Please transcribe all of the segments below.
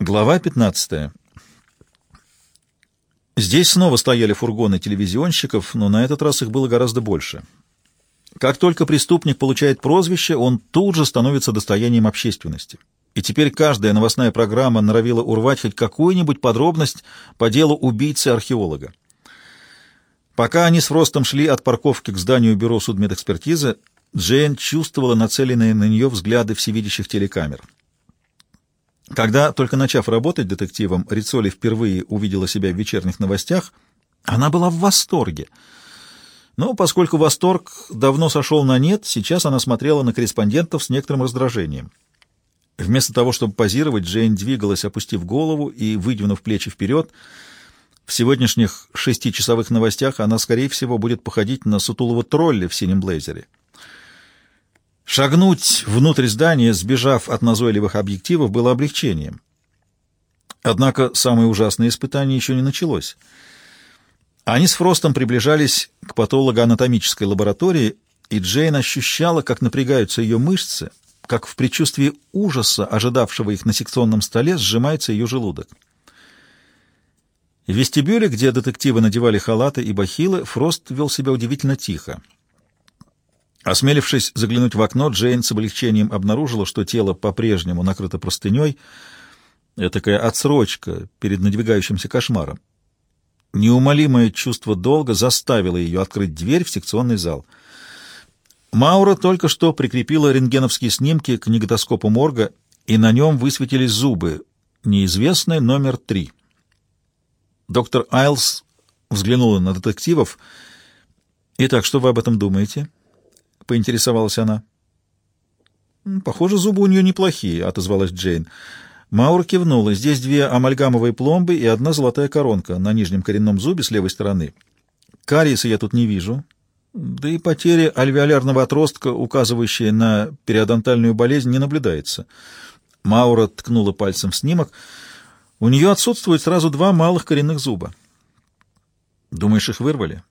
Глава 15. Здесь снова стояли фургоны телевизионщиков, но на этот раз их было гораздо больше. Как только преступник получает прозвище, он тут же становится достоянием общественности. И теперь каждая новостная программа норовила урвать хоть какую-нибудь подробность по делу убийцы-археолога. Пока они с Фростом шли от парковки к зданию бюро судмедэкспертизы, Джейн чувствовала нацеленные на нее взгляды всевидящих телекамер. Когда, только начав работать детективом, Рицоли впервые увидела себя в вечерних новостях, она была в восторге. Но поскольку восторг давно сошел на нет, сейчас она смотрела на корреспондентов с некоторым раздражением. Вместо того, чтобы позировать, Джейн двигалась, опустив голову и выдвинув плечи вперед. В сегодняшних шестичасовых новостях она, скорее всего, будет походить на сутулого тролля в синем блейзере. Шагнуть внутрь здания, сбежав от назойливых объективов, было облегчением. Однако самое ужасное испытание еще не началось. Они с Фростом приближались к патологоанатомической лаборатории, и Джейн ощущала, как напрягаются ее мышцы, как в предчувствии ужаса, ожидавшего их на секционном столе, сжимается ее желудок. В вестибюле, где детективы надевали халаты и бахилы, Фрост вел себя удивительно тихо. Осмелившись заглянуть в окно, Джейн с облегчением обнаружила, что тело по-прежнему накрыто простыней. Этакая отсрочка перед надвигающимся кошмаром. Неумолимое чувство долга заставило ее открыть дверь в секционный зал. Маура только что прикрепила рентгеновские снимки к неготоскопу морга, и на нем высветились зубы, неизвестный номер три. Доктор Айлс взглянула на детективов. «Итак, что вы об этом думаете?» Поинтересовалась она. «Похоже, зубы у нее неплохие», — отозвалась Джейн. Маур кивнула. «Здесь две амальгамовые пломбы и одна золотая коронка на нижнем коренном зубе с левой стороны. Кариеса я тут не вижу. Да и потери альвеолярного отростка, указывающие на периодонтальную болезнь, не наблюдается». Маура ткнула пальцем в снимок. «У нее отсутствует сразу два малых коренных зуба». «Думаешь, их вырвали?»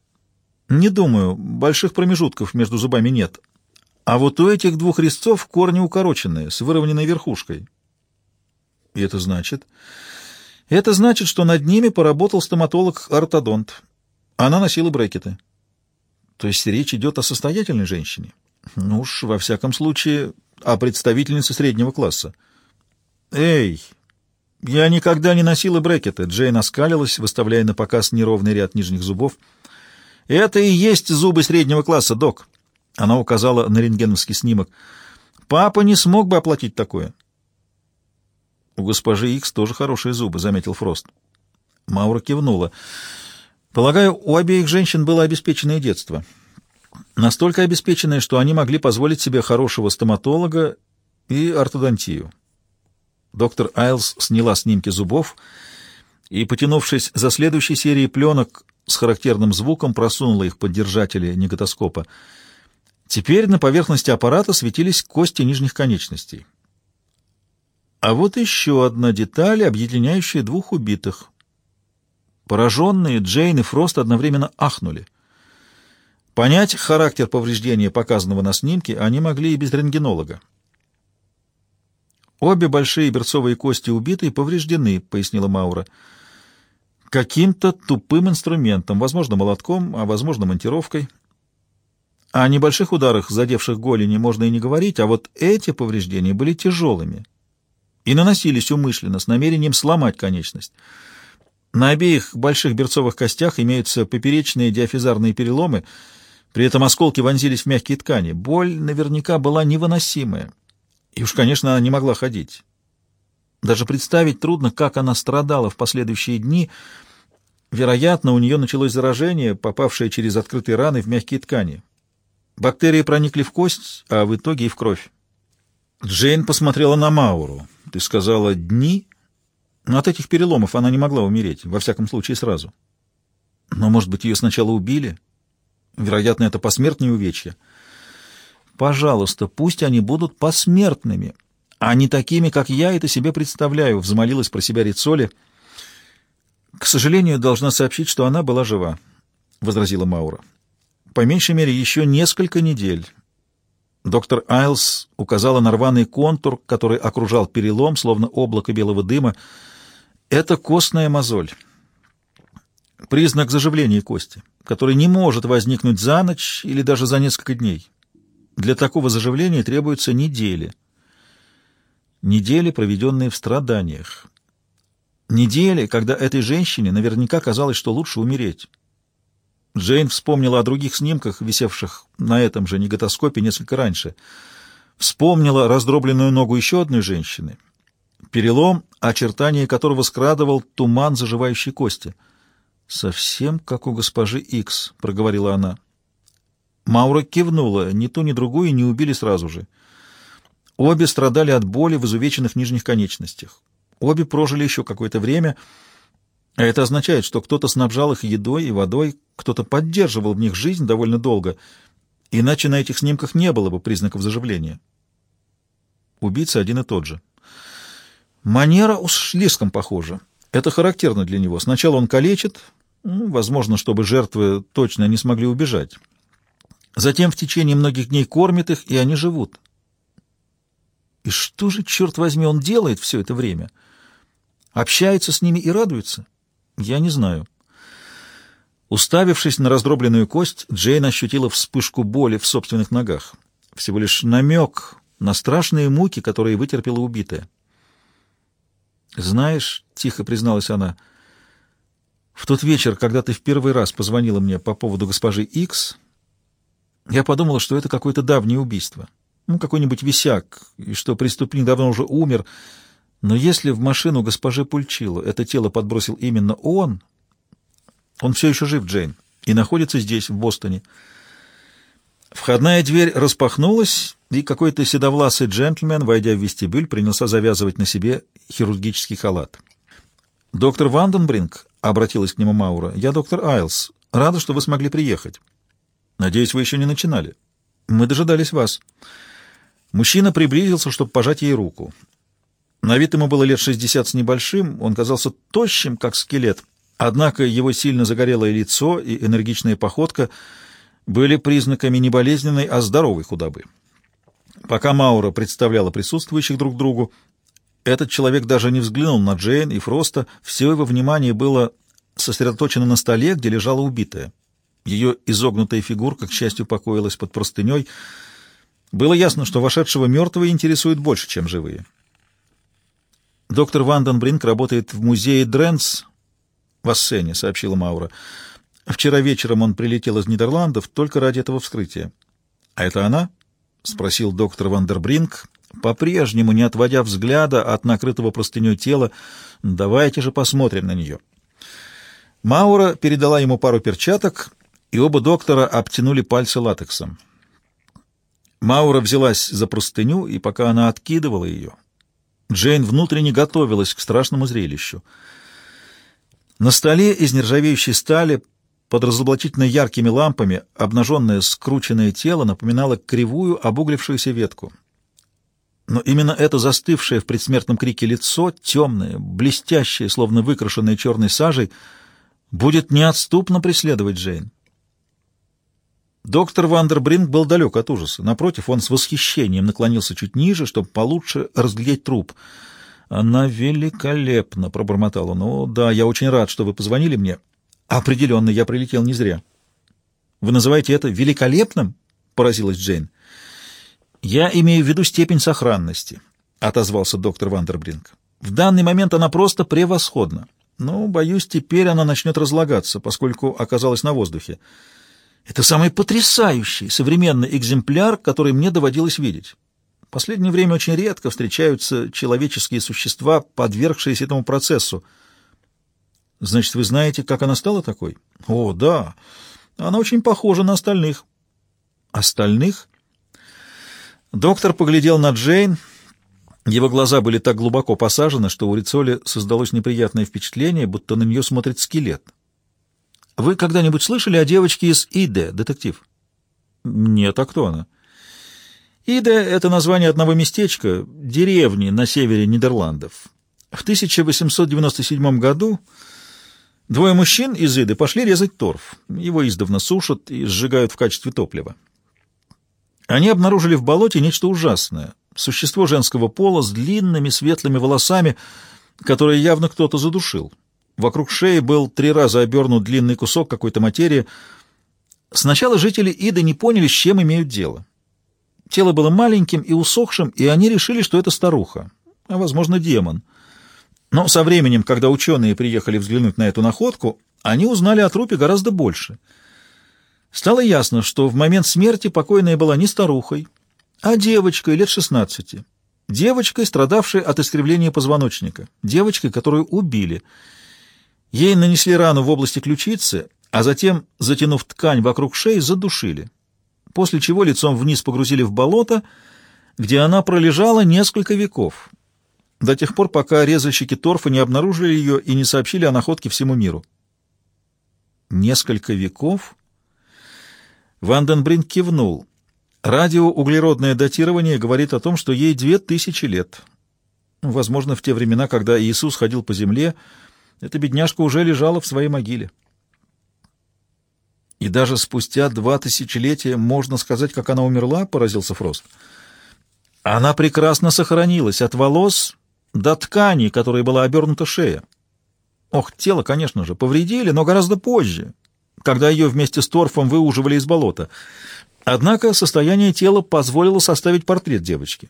Не думаю, больших промежутков между зубами нет. А вот у этих двух резцов корни укороченные, с выровненной верхушкой. И это значит? Это значит, что над ними поработал стоматолог-ортодонт. Она носила брекеты. То есть речь идет о состоятельной женщине? Ну уж, во всяком случае, о представительнице среднего класса. Эй, я никогда не носила брекеты. Джейн оскалилась, выставляя на показ неровный ряд нижних зубов. «Это и есть зубы среднего класса, док!» Она указала на рентгеновский снимок. «Папа не смог бы оплатить такое». «У госпожи Икс тоже хорошие зубы», — заметил Фрост. Маура кивнула. «Полагаю, у обеих женщин было обеспеченное детство. Настолько обеспеченное, что они могли позволить себе хорошего стоматолога и ортодонтию». Доктор Айлс сняла снимки зубов и, потянувшись за следующей серией пленок, с характерным звуком просунула их под держатели неготоскопа. Теперь на поверхности аппарата светились кости нижних конечностей. А вот еще одна деталь, объединяющая двух убитых. Пораженные Джейн и Фрост одновременно ахнули. Понять характер повреждения, показанного на снимке, они могли и без рентгенолога. «Обе большие берцовые кости убитой повреждены», — пояснила Маура каким-то тупым инструментом, возможно, молотком, а возможно, монтировкой. О небольших ударах, задевших голени, можно и не говорить, а вот эти повреждения были тяжелыми и наносились умышленно, с намерением сломать конечность. На обеих больших берцовых костях имеются поперечные диафизарные переломы, при этом осколки вонзились в мягкие ткани. Боль наверняка была невыносимая. И уж, конечно, она не могла ходить. Даже представить трудно, как она страдала в последующие дни. Вероятно, у нее началось заражение, попавшее через открытые раны в мягкие ткани. Бактерии проникли в кость, а в итоге и в кровь. Джейн посмотрела на Мауру. «Ты сказала дни?» Но от этих переломов она не могла умереть, во всяком случае сразу. Но, может быть, ее сначала убили? Вероятно, это посмертные увечья. Пожалуйста, пусть они будут посмертными а не такими, как я это себе представляю», — взмолилась про себя Рицоли. «К сожалению, должна сообщить, что она была жива», — возразила Маура. «По меньшей мере, еще несколько недель. Доктор Айлс указала на рваный контур, который окружал перелом, словно облако белого дыма. Это костная мозоль. Признак заживления кости, который не может возникнуть за ночь или даже за несколько дней. Для такого заживления требуются недели. Недели, проведенные в страданиях. Недели, когда этой женщине наверняка казалось, что лучше умереть. Джейн вспомнила о других снимках, висевших на этом же неготоскопе несколько раньше. Вспомнила раздробленную ногу еще одной женщины, перелом, очертания которого скрадывал туман заживающей кости. «Совсем как у госпожи Икс», — проговорила она. Маура кивнула, ни ту, ни другую не убили сразу же. Обе страдали от боли в изувеченных нижних конечностях. Обе прожили еще какое-то время, а это означает, что кто-то снабжал их едой и водой, кто-то поддерживал в них жизнь довольно долго, иначе на этих снимках не было бы признаков заживления. Убийца один и тот же. Манера уж слишком похожа. Это характерно для него. Сначала он калечит, ну, возможно, чтобы жертвы точно не смогли убежать. Затем в течение многих дней кормит их, и они живут. И что же, черт возьми, он делает все это время? Общается с ними и радуется? Я не знаю. Уставившись на раздробленную кость, Джейн ощутила вспышку боли в собственных ногах. Всего лишь намек на страшные муки, которые вытерпела убитая. «Знаешь», — тихо призналась она, — «в тот вечер, когда ты в первый раз позвонила мне по поводу госпожи Икс, я подумала, что это какое-то давнее убийство. Ну, какой-нибудь висяк, и что преступник давно уже умер. Но если в машину госпожи Пульчило это тело подбросил именно он, он все еще жив, Джейн, и находится здесь, в Бостоне. Входная дверь распахнулась, и какой-то седовласый джентльмен, войдя в вестибюль, принялся завязывать на себе хирургический халат. «Доктор Ванденбринг», — обратилась к нему Маура, — «я доктор Айлс. Рада, что вы смогли приехать». Надеюсь, вы еще не начинали. Мы дожидались вас. Мужчина приблизился, чтобы пожать ей руку. На вид ему было лет шестьдесят с небольшим, он казался тощим, как скелет. Однако его сильно загорелое лицо и энергичная походка были признаками не болезненной, а здоровой худобы. Пока Маура представляла присутствующих друг другу, этот человек даже не взглянул на Джейн и Фроста, все его внимание было сосредоточено на столе, где лежала убитая. Ее изогнутая фигурка, к счастью, покоилась под простыней. Было ясно, что вошедшего мертвые интересует больше, чем живые. «Доктор Ванденбринк работает в музее Дренс в Ассене», — сообщила Маура. «Вчера вечером он прилетел из Нидерландов только ради этого вскрытия». «А это она?» — спросил доктор Вандербринк, по-прежнему не отводя взгляда от накрытого простыней тела. «Давайте же посмотрим на нее». Маура передала ему пару перчаток, и оба доктора обтянули пальцы латексом. Маура взялась за простыню, и пока она откидывала ее, Джейн внутренне готовилась к страшному зрелищу. На столе из нержавеющей стали под разоблачительно яркими лампами обнаженное скрученное тело напоминало кривую обуглившуюся ветку. Но именно это застывшее в предсмертном крике лицо, темное, блестящее, словно выкрашенное черной сажей, будет неотступно преследовать Джейн. Доктор Вандербринг был далек от ужаса. Напротив, он с восхищением наклонился чуть ниже, чтобы получше разглядеть труп. «Она великолепна!» — пробормотал он. «О, да, я очень рад, что вы позвонили мне. Определенно, я прилетел не зря». «Вы называете это великолепным?» — поразилась Джейн. «Я имею в виду степень сохранности», — отозвался доктор Вандербринг. «В данный момент она просто превосходна. Но, боюсь, теперь она начнет разлагаться, поскольку оказалась на воздухе». Это самый потрясающий современный экземпляр, который мне доводилось видеть. В последнее время очень редко встречаются человеческие существа, подвергшиеся этому процессу. Значит, вы знаете, как она стала такой? О, да. Она очень похожа на остальных. Остальных? Доктор поглядел на Джейн. Его глаза были так глубоко посажены, что у Рицоли создалось неприятное впечатление, будто на нее смотрит скелет. Вы когда-нибудь слышали о девочке из Иде, детектив? Нет, а кто она? Иде — это название одного местечка, деревни на севере Нидерландов. В 1897 году двое мужчин из Иды пошли резать торф. Его издавна сушат и сжигают в качестве топлива. Они обнаружили в болоте нечто ужасное. Существо женского пола с длинными светлыми волосами, которое явно кто-то задушил. Вокруг шеи был три раза обернут длинный кусок какой-то материи. Сначала жители Иды не поняли, с чем имеют дело. Тело было маленьким и усохшим, и они решили, что это старуха, а, возможно, демон. Но со временем, когда ученые приехали взглянуть на эту находку, они узнали о трупе гораздо больше. Стало ясно, что в момент смерти покойная была не старухой, а девочкой лет 16. Девочкой, страдавшей от искривления позвоночника. Девочкой, которую убили. Ей нанесли рану в области ключицы, а затем, затянув ткань вокруг шеи, задушили. После чего лицом вниз погрузили в болото, где она пролежала несколько веков. До тех пор, пока резальщики торфа не обнаружили ее и не сообщили о находке всему миру. Несколько веков? Ванденбринг кивнул. Радиоуглеродное датирование говорит о том, что ей две тысячи лет. Возможно, в те времена, когда Иисус ходил по земле, эта бедняжка уже лежала в своей могиле. И даже спустя два тысячелетия можно сказать, как она умерла, поразился Фрост. Она прекрасно сохранилась от волос до ткани, которой была обернута шея. Ох, тело, конечно же, повредили, но гораздо позже, когда ее вместе с торфом выуживали из болота. Однако состояние тела позволило составить портрет девочки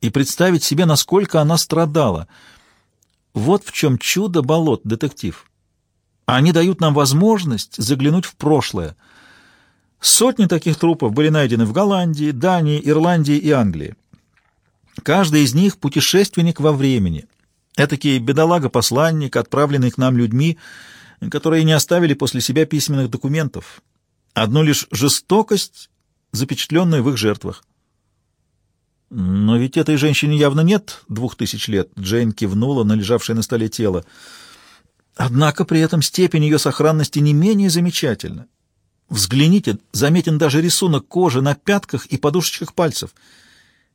и представить себе, насколько она страдала. Вот в чем чудо болот, детектив. Они дают нам возможность заглянуть в прошлое. Сотни таких трупов были найдены в Голландии, Дании, Ирландии и Англии. Каждый из них — путешественник во времени. Этакий бедолага-посланник, отправленный к нам людьми, которые не оставили после себя письменных документов. Одну лишь жестокость, запечатленную в их жертвах. «Но ведь этой женщине явно нет двух тысяч лет», — Джейн кивнула на лежавшее на столе тело. Однако при этом степень ее сохранности не менее замечательна. Взгляните, заметен даже рисунок кожи на пятках и подушечках пальцев.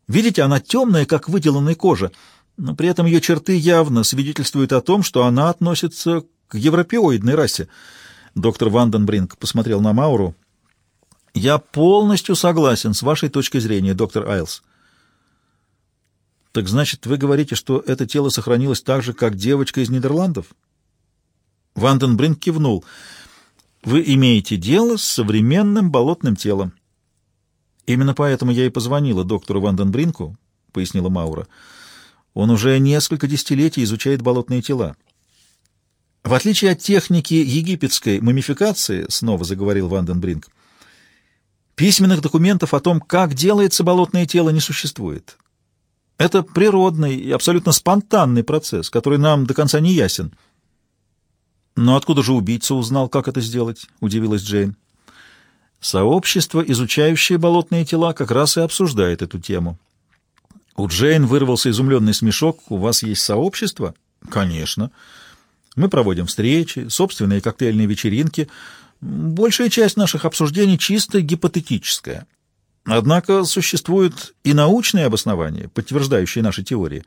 Видите, она темная, как выделанная кожа, но при этом ее черты явно свидетельствуют о том, что она относится к европеоидной расе. Доктор Ванденбринг посмотрел на Мауру. «Я полностью согласен с вашей точкой зрения, доктор Айлс». «Так значит, вы говорите, что это тело сохранилось так же, как девочка из Нидерландов?» Ванденбринг кивнул. «Вы имеете дело с современным болотным телом». «Именно поэтому я и позвонила доктору Ванденбринку», — пояснила Маура. «Он уже несколько десятилетий изучает болотные тела». «В отличие от техники египетской мумификации», — снова заговорил Ванденбринг, «письменных документов о том, как делается болотное тело, не существует. Это природный и абсолютно спонтанный процесс, который нам до конца не ясен». «Но откуда же убийца узнал, как это сделать?» — удивилась Джейн. Сообщество, изучающее болотные тела, как раз и обсуждает эту тему. У Джейн вырвался изумленный смешок. «У вас есть сообщество?» «Конечно. Мы проводим встречи, собственные коктейльные вечеринки. Большая часть наших обсуждений чисто гипотетическая. Однако существуют и научные обоснования, подтверждающие наши теории».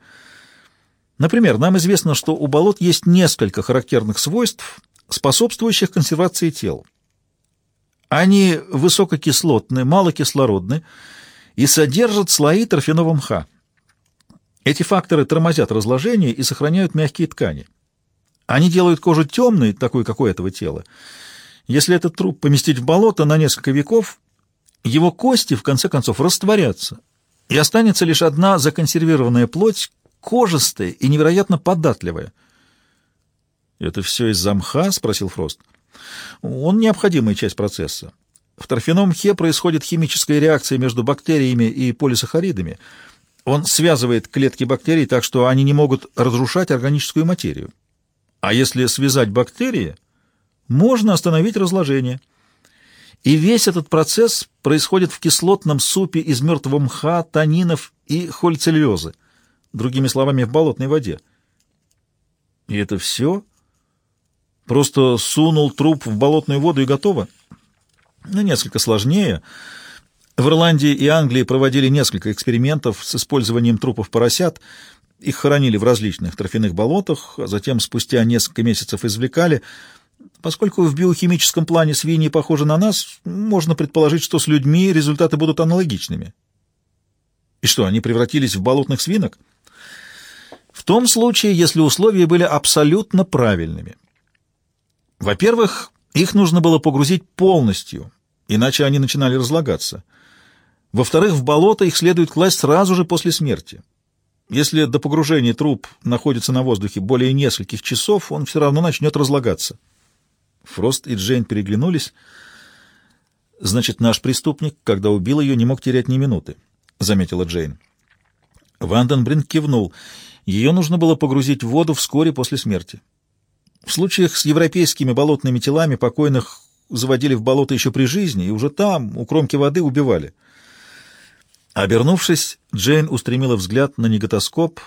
Например, нам известно, что у болот есть несколько характерных свойств, способствующих консервации тел. Они высококислотны, малокислородны и содержат слои торфяного мха. Эти факторы тормозят разложение и сохраняют мягкие ткани. Они делают кожу темной, такой, как у этого тела. Если этот труп поместить в болото на несколько веков, его кости, в конце концов, растворятся, и останется лишь одна законсервированная плоть, кожистая и невероятно податливая. «Это все из-за мха?» — спросил Фрост. «Он необходимая часть процесса. В торфяном мхе происходит химическая реакция между бактериями и полисахаридами. Он связывает клетки бактерий так, что они не могут разрушать органическую материю. А если связать бактерии, можно остановить разложение. И весь этот процесс происходит в кислотном супе из мертвого мха, танинов и хольцеллюлезы другими словами, в болотной воде. И это все? Просто сунул труп в болотную воду и готово? Ну, несколько сложнее. В Ирландии и Англии проводили несколько экспериментов с использованием трупов поросят. Их хоронили в различных торфяных болотах, а затем спустя несколько месяцев извлекали. Поскольку в биохимическом плане свиньи похожи на нас, можно предположить, что с людьми результаты будут аналогичными. И что, они превратились в болотных свинок? В том случае, если условия были абсолютно правильными. Во-первых, их нужно было погрузить полностью, иначе они начинали разлагаться. Во-вторых, в болото их следует класть сразу же после смерти. Если до погружения труп находится на воздухе более нескольких часов, он все равно начнет разлагаться. Фрост и Джейн переглянулись. «Значит, наш преступник, когда убил ее, не мог терять ни минуты», — заметила Джейн. Ванденбринг кивнул. Ее нужно было погрузить в воду вскоре после смерти. В случаях с европейскими болотными телами покойных заводили в болото еще при жизни и уже там, у кромки воды, убивали. Обернувшись, Джейн устремила взгляд на неготоскоп,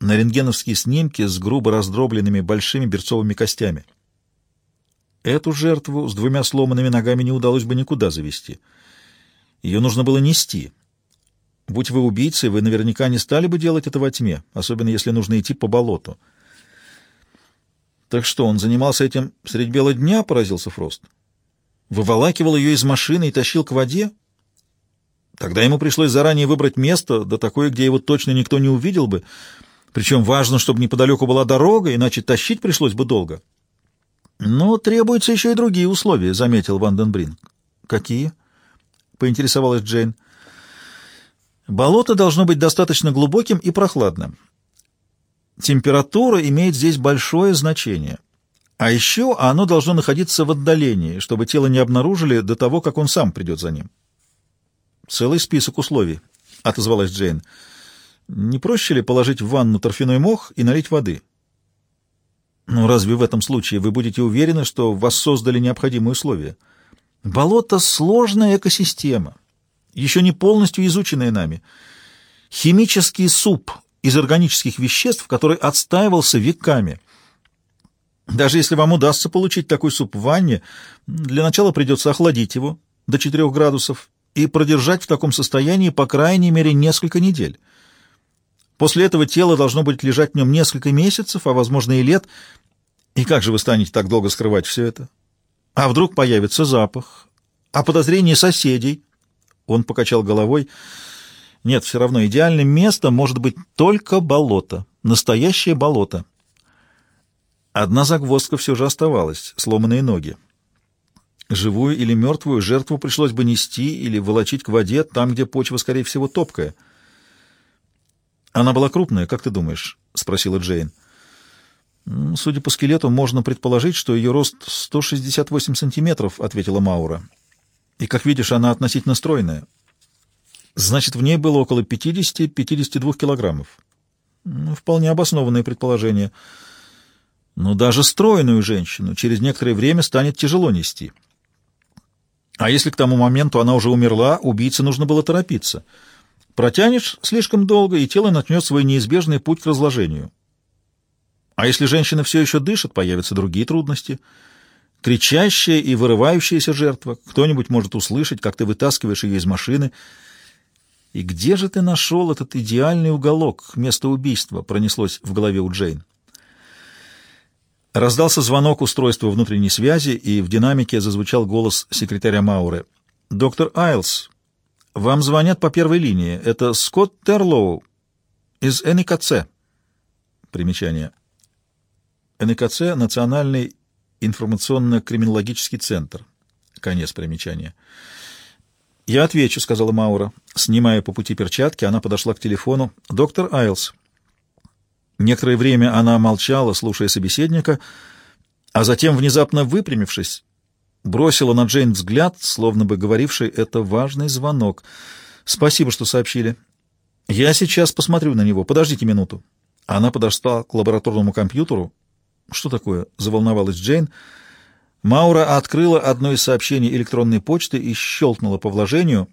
на рентгеновские снимки с грубо раздробленными большими берцовыми костями. Эту жертву с двумя сломанными ногами не удалось бы никуда завести. Ее нужно было нести. Будь вы убийцей, вы наверняка не стали бы делать это во тьме, особенно если нужно идти по болоту. Так что, он занимался этим средь бела дня, поразился Фрост? Выволакивал ее из машины и тащил к воде? Тогда ему пришлось заранее выбрать место, да такое, где его точно никто не увидел бы. Причем важно, чтобы неподалеку была дорога, иначе тащить пришлось бы долго. Но требуются еще и другие условия, — заметил Ванденбрин. Какие? — поинтересовалась Джейн. Болото должно быть достаточно глубоким и прохладным. Температура имеет здесь большое значение. А еще оно должно находиться в отдалении, чтобы тело не обнаружили до того, как он сам придет за ним. Целый список условий, — отозвалась Джейн. Не проще ли положить в ванну торфяной мох и налить воды? — но разве в этом случае вы будете уверены, что вас создали необходимые условия? Болото — сложная экосистема, еще не полностью изученная нами. Химический суп из органических веществ, который отстаивался веками. Даже если вам удастся получить такой суп в ванне, для начала придется охладить его до 4 градусов и продержать в таком состоянии по крайней мере несколько недель. После этого тело должно будет лежать в нем несколько месяцев, а, возможно, и лет. И как же вы станете так долго скрывать все это? А вдруг появится запах? А подозрение соседей? Он покачал головой. Нет, все равно идеальным местом может быть только болото. Настоящее болото. Одна загвоздка все же оставалась — сломанные ноги. Живую или мертвую жертву пришлось бы нести или волочить к воде, там, где почва, скорее всего, топкая — «Она была крупная, как ты думаешь?» — спросила Джейн. «Судя по скелету, можно предположить, что ее рост 168 сантиметров», — ответила Маура. «И, как видишь, она относительно стройная. Значит, в ней было около 50-52 килограммов. Ну, вполне обоснованное предположение. Но даже стройную женщину через некоторое время станет тяжело нести. А если к тому моменту она уже умерла, убийце нужно было торопиться». Протянешь слишком долго, и тело начнет свой неизбежный путь к разложению. А если женщина все еще дышит, появятся другие трудности. Кричащая и вырывающаяся жертва. Кто-нибудь может услышать, как ты вытаскиваешь ее из машины. И где же ты нашел этот идеальный уголок, место убийства, пронеслось в голове у Джейн. Раздался звонок устройства внутренней связи, и в динамике зазвучал голос секретаря Мауры. «Доктор Айлс, вам звонят по первой линии. Это Скотт Терлоу из НИКЦ. Примечание. НИКЦ — Национальный информационно-криминологический центр. Конец примечания. «Я отвечу», — сказала Маура. Снимая по пути перчатки, она подошла к телефону. «Доктор Айлс». Некоторое время она молчала, слушая собеседника, а затем, внезапно выпрямившись, бросила на Джейн взгляд, словно бы говоривший «это важный звонок». «Спасибо, что сообщили. Я сейчас посмотрю на него. Подождите минуту». Она подошла к лабораторному компьютеру. «Что такое?» — заволновалась Джейн. Маура открыла одно из сообщений электронной почты и щелкнула по вложению.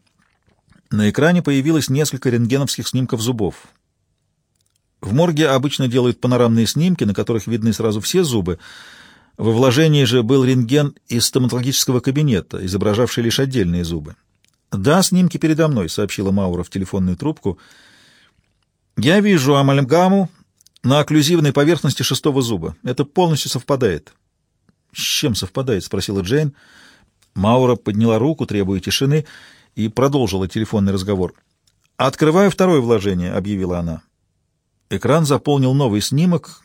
На экране появилось несколько рентгеновских снимков зубов. В морге обычно делают панорамные снимки, на которых видны сразу все зубы — во вложении же был рентген из стоматологического кабинета, изображавший лишь отдельные зубы. «Да, снимки передо мной», — сообщила Маура в телефонную трубку. «Я вижу амальгаму на окклюзивной поверхности шестого зуба. Это полностью совпадает». «С чем совпадает?» — спросила Джейн. Маура подняла руку, требуя тишины, и продолжила телефонный разговор. «Открываю второе вложение», — объявила она. Экран заполнил новый снимок,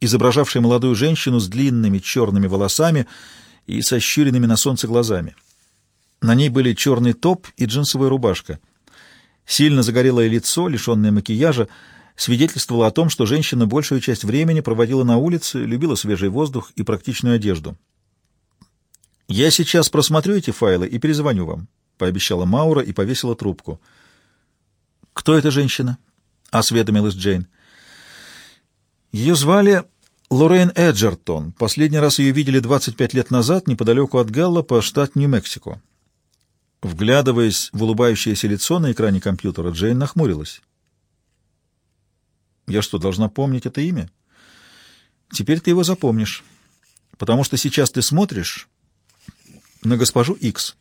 изображавший молодую женщину с длинными черными волосами и со щуренными на солнце глазами. На ней были черный топ и джинсовая рубашка. Сильно загорелое лицо, лишенное макияжа, свидетельствовало о том, что женщина большую часть времени проводила на улице, любила свежий воздух и практичную одежду. «Я сейчас просмотрю эти файлы и перезвоню вам», — пообещала Маура и повесила трубку. «Кто эта женщина?» — осведомилась Джейн. Ее звали Лоррейн Эджертон. Последний раз ее видели 25 лет назад неподалеку от Гэллопа, штат Нью-Мексико. Вглядываясь в улыбающееся лицо на экране компьютера, Джейн нахмурилась. «Я что, должна помнить это имя?» «Теперь ты его запомнишь, потому что сейчас ты смотришь на госпожу Икс».